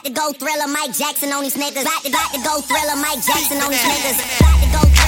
About to go thriller Mike Jackson on these niggas. About to, about to go thriller Mike Jackson on these niggas. About to go